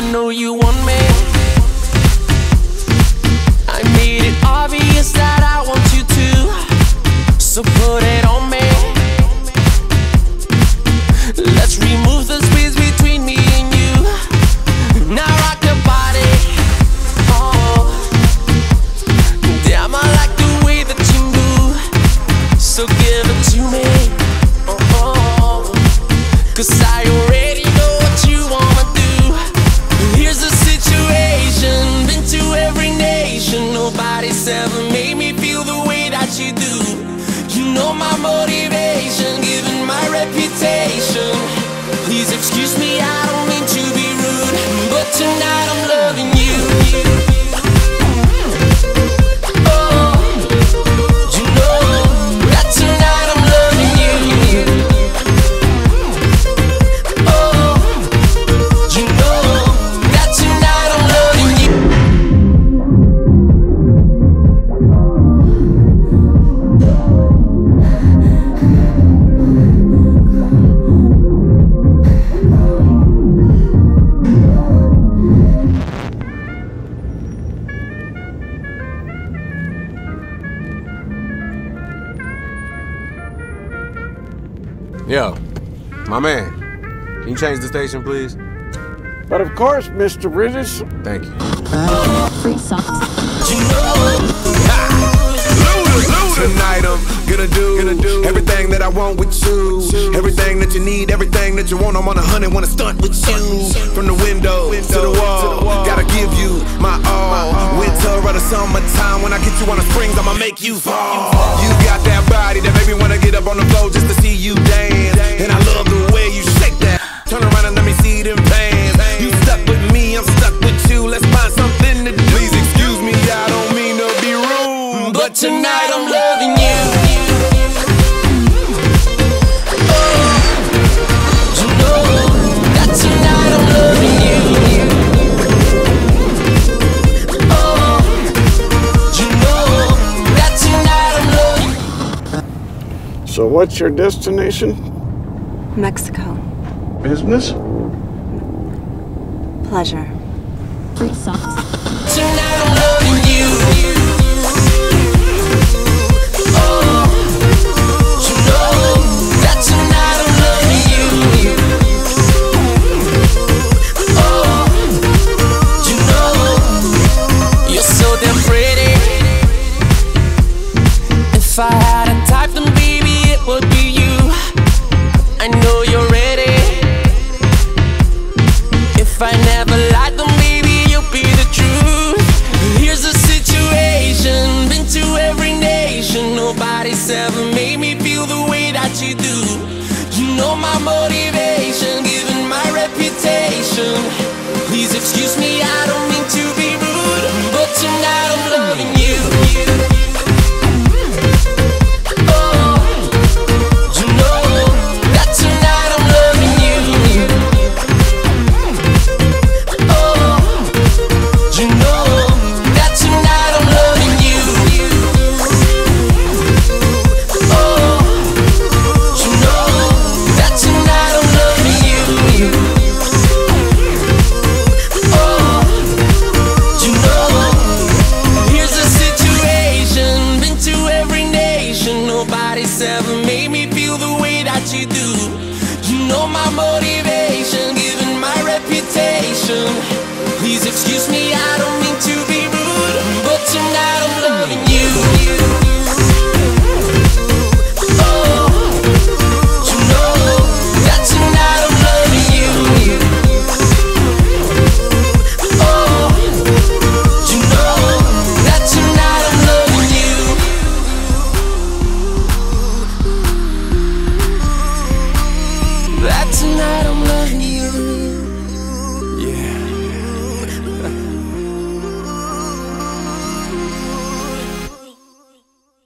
know you want me. Excuse me, I don't mean to be rude, but tonight Yo, my man, can you change the station, please? But of course, Mr. British. Thank you. Free. Tonight I'm gonna do, gonna do everything that I want with you. Everything that you need, everything that you want. I'm on a hundred, wanna stunt with you. From the window to the wall, gotta give you my all. Winter or the summertime, when I get you on the springs, I'ma make you fall. You got that body that make me wanna get up on the floor just to But tonight I'm loving you. Oh, you know that tonight I'm loving you. Oh, you know that tonight I'm loving So, what's your destination? Mexico. Business? Pleasure. Free. Tonight I'm loving you. Please excuse Please excuse me, I